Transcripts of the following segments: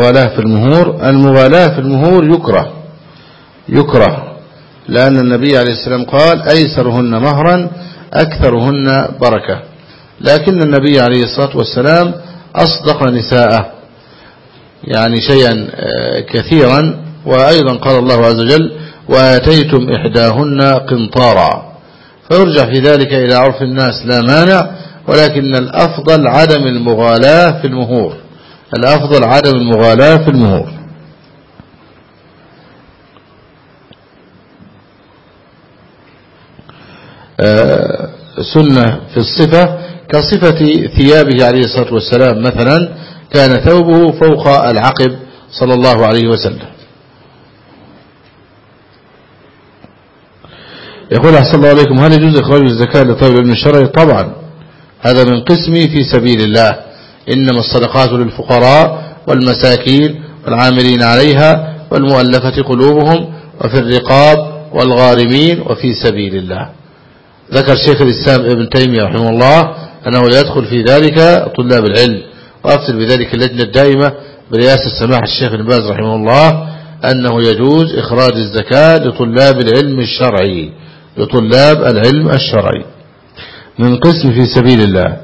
المغالاة في المهور المغالاة في المهور يكره يكره لأن النبي عليه السلام قال أيسرهن مهرا أكثرهن بركة. لكن النبي عليه الصلاة والسلام أصدق نساءه يعني شيئا آه، كثيرا. وأيضا قال الله عز وجل وآتيتم إحداهن قنطارا. فيرجع في ذلك إلى عرف الناس لا مانع ولكن الأفضل عدم المغالاة في المهور. الأفضل عدم المغالاة في المهور. آه، سنة في الصفة كصفة ثيابه عليه الصلاة والسلام مثلا كان ثوبه فوق العقب صلى الله عليه وسلم. يقول أحسن الله عليكم هل يجوز إخراج الزكاة لطالب العلم الشرعي؟ طبعا. هذا من قسمي في سبيل الله. إنما الصدقات للفقراء والمساكين والعاملين عليها والمؤلفة قلوبهم وفي الرقاب والغارمين وفي سبيل الله. ذكر شيخ الإسلام ابن تيمية رحمه الله أنه يدخل في ذلك طلاب العلم وأفتل بذلك اللجنة الدائمة برئاسة سماح الشيخ بن باز رحمه الله أنه يجوز إخراج الزكاة لطلاب العلم الشرعي لطلاب العلم الشرعي. من قسم في سبيل الله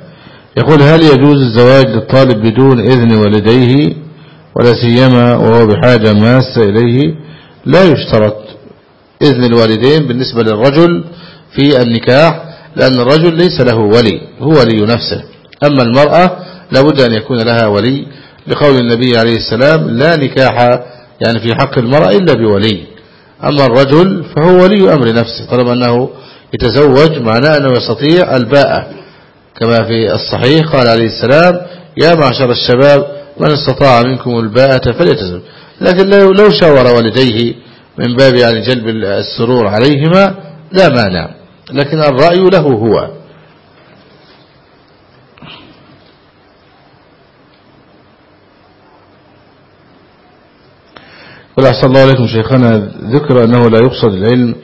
يقول هل يجوز الزواج للطالب بدون إذن والديه؟ ولا سيما وهو بحاجة ماسة إليه. لا يشترط إذن الوالدين بالنسبة للرجل في النكاح لأن الرجل ليس له ولي هو ولي نفسه. أما المرأة لابد أن يكون لها ولي. لقول النبي عليه السلام لا نكاح يعني في حق المرأة إلا بولي. أما الرجل فهو ولي أمر نفسه طالما أنه يتزوج معناه أنه يستطيع الباءة. كما في الصحيح قال عليه السلام يا معشر الشباب من استطاع منكم الباءة فليتزوج. لكن لو شاور والديه من باب يعني جلب السرور عليهما لا مانع. لكن الرأي له هو. قل أحسن الله عليكم شيخنا ذكر أنه لا يقصد العلم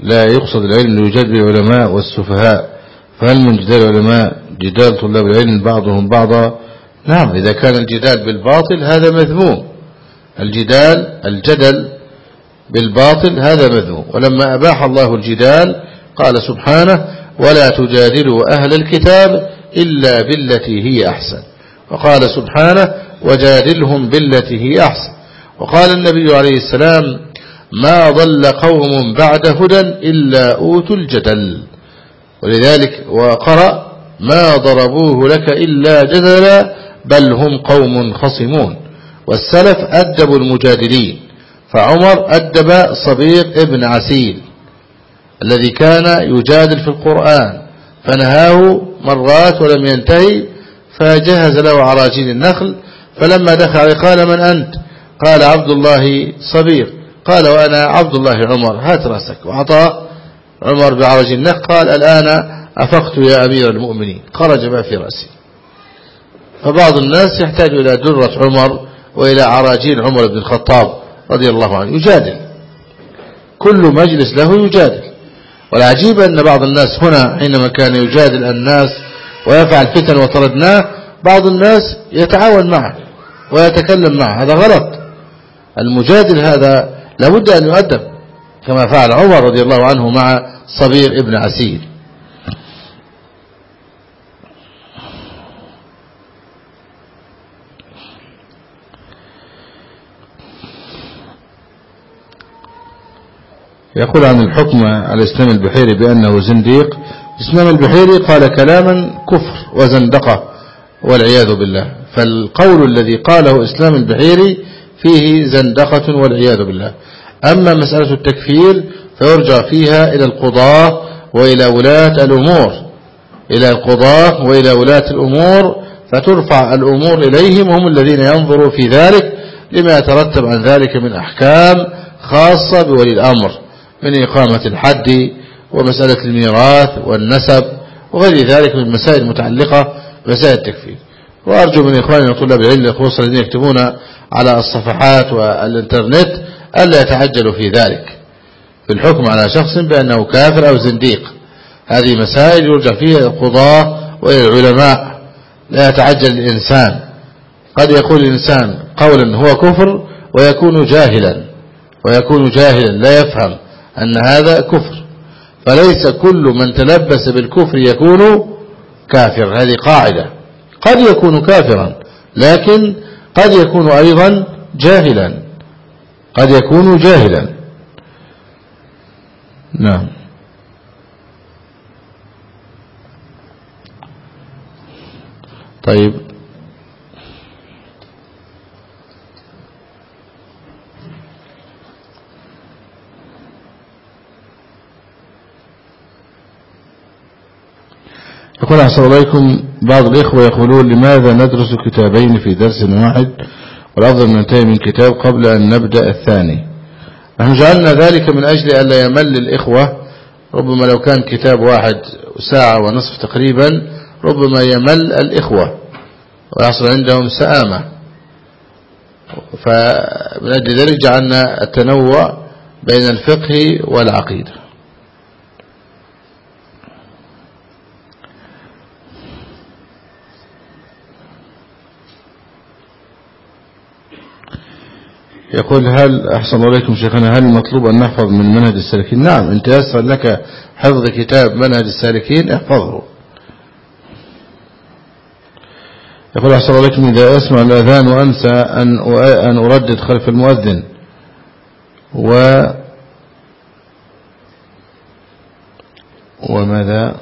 لا يقصد العلم ليجاد العلماء والسفهاء. فهل من جدال العلماء جدال طلاب العلم بعضهم بعضا؟ نعم إذا كان الجدال بالباطل هذا مذموم. الجدال الجدل بالباطل هذا مذموم. ولما أباح الله الجدال قال سبحانه ولا تجادلوا أهل الكتاب إلا بالتي هي أحسن. وقال سبحانه وجادلهم بالتي هي أحسن. وقال النبي عليه السلام ما ضل قوم بعد هدى إلا أوتوا الجدل. ولذلك وقرأ ما ضربوه لك إلا جدلا بل هم قوم خصمون والسلف أدبوا المجادلين فعمر أدب صبيغ ابن عسيل الذي كان يجادل في القرآن فنهاه مرات ولم ينتهي فجهز له عراجين النخل فلما دخل قال من أنت؟ قال عبد الله صبيغ قال وأنا عبد الله عمر. هات رأسك وعطى عمر بعرج النخل قال الآن أفقت يا أمير المؤمنين. خرج ما في رأسي فبعض الناس يحتاج إلى درة عمر وإلى عراجين عمر بن الخطاب رضي الله عنه. يجادل. كل مجلس له يجادل. والعجيب أن بعض الناس هنا حينما كان يجادل الناس ويفعل فتن وطردناه بعض الناس يتعاون معه ويتكلم معه. هذا غلط. المجادل هذا لابد أن يؤدب. كما فعل عمر رضي الله عنه مع صبير ابن عسير. يقول عن الحكم على إسلام البحيري بأنه زنديق. إسلام البحيري قال كلاما كفر وزندقة والعياذ بالله. فالقول الذي قاله إسلام البحيري فيه زندقة والعياذ بالله. أما مسألة التكفير فيرجع فيها إلى القضاة وإلى ولاة الأمور. إلى القضاة وإلى ولاة الأمور فترفع الأمور إليهم هم الذين ينظروا في ذلك لما يترتب عن ذلك من أحكام خاصة بولي الأمر من إقامة الحد ومسألة الميراث والنسب وغير ذلك من المسائل المتعلقة بمسائل التكفير. وأرجو من إخواننا طلاب العلم خصوصا الذين يكتبون على الصفحات والإنترنت ألا يتعجلوا في ذلك. في الحكم على شخص بأنه كافر أو زنديق. هذه مسائل يرجع فيها القضاة وإلى العلماء. لا يتعجل الإنسان. قد يقول الإنسان قولا هو كفر ويكون جاهلا. ويكون جاهلا لا يفهم أن هذا كفر. فليس كل من تلبس بالكفر يكون كافر. هذه قاعدة. قد يكون كافرا لكن قد يكون أيضا جاهلا. قد يكون جاهلا. نعم. طيب. يقول أحسن عليكم بعض الإخوة يقولون لماذا ندرس كتابين في درس واحد؟ والأفضل ننتهي من كتاب قبل أن نبدأ الثاني. نحن جعلنا ذلك من أجل أن لا يمل الإخوة ربما لو كان كتاب واحد ساعة ونصف تقريبا ربما يمل الإخوة ويحصل عندهم سآمة. فمن أجل ذلك جعلنا التنوع بين الفقه والعقيدة. يقول هل أحسن عليكم شيخنا هل المطلوب أن نحفظ من منهج السالكين؟ نعم أنت يسأل لك حفظ كتاب منهج السالكين احفظه. يقول أحسن عليكم إذا أسمع الأذان وأنسى أن, أن أردد خلف المؤذن. و وماذا؟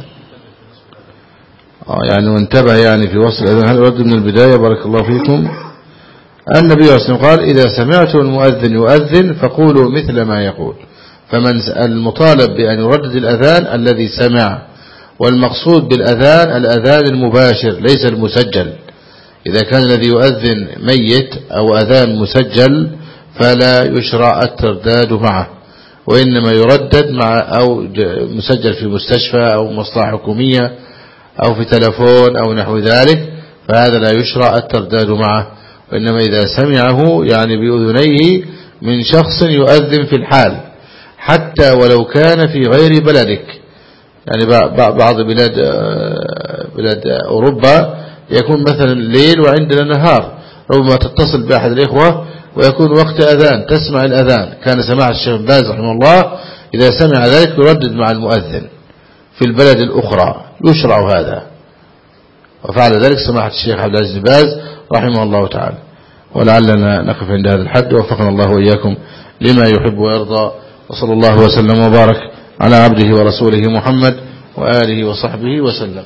آه، يعني وانتبه يعني في وصل الأذان. هل أرد من البداية؟ بارك الله فيكم. النبي صلى الله عليه وسلم قال إذا سمعتم المؤذن يؤذن فقولوا مثل ما يقول. فمن المطالب بأن يردد الأذان الذي سمع والمقصود بالأذان الأذان المباشر ليس المسجل. إذا كان الذي يؤذن ميت أو أذان مسجل فلا يشرع الترداد معه. وإنما يردد مع أو مسجل في مستشفى أو مصلحة حكومية أو في تلفون أو نحو ذلك فهذا لا يشرع الترداد معه. وإنما إذا سمعه يعني بأذنيه من شخص يؤذن في الحال حتى ولو كان في غير بلدك. يعني بعض بلاد آه، بلاد أوروبا يكون مثلا الليل وعندنا نهار ربما تتصل بأحد الإخوة ويكون وقت أذان تسمع الأذان. كان سماحة الشيخ باز رحمه الله إذا سمع ذلك يردد مع المؤذن في البلد الأخرى. يشرع هذا. وفعل ذلك سماحة الشيخ عبد العزيز باز رحمه الله تعالى. ولعلنا نقف عند هذا الحد. وفقنا الله وإياكم لما يحب ويرضى. وصلى الله وسلم وبارك على عبده ورسوله محمد وآله وصحبه وسلم.